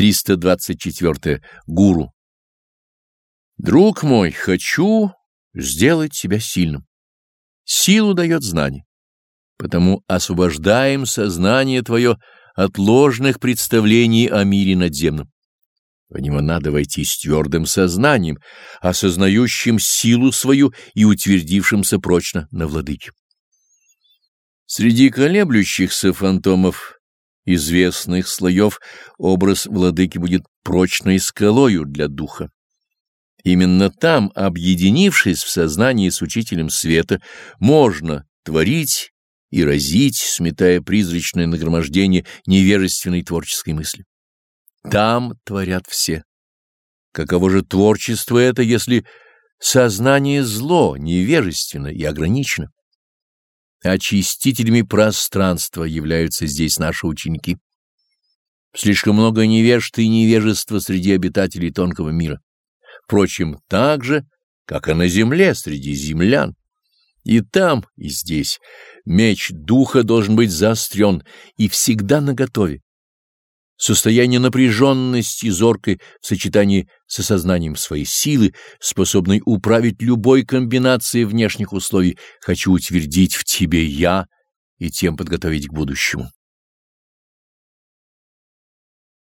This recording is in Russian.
324. Гуру. Друг мой, хочу сделать себя сильным. Силу дает знание. Потому освобождаем сознание твое от ложных представлений о мире надземном. В него надо войти с твердым сознанием, осознающим силу свою и утвердившимся прочно на владыке. Среди колеблющихся фантомов известных слоев образ владыки будет прочной скалою для духа. Именно там, объединившись в сознании с учителем света, можно творить и разить, сметая призрачное нагромождение невежественной творческой мысли. Там творят все. Каково же творчество это, если сознание зло, невежественно и ограничено? Очистителями пространства являются здесь наши ученики. Слишком много невежд и невежества среди обитателей тонкого мира. Впрочем, так же, как и на земле среди землян. И там, и здесь меч духа должен быть заострен и всегда наготове. Состояние напряженности зоркой в сочетании с осознанием своей силы, способной управить любой комбинацией внешних условий, хочу утвердить в тебе «я» и тем подготовить к будущему.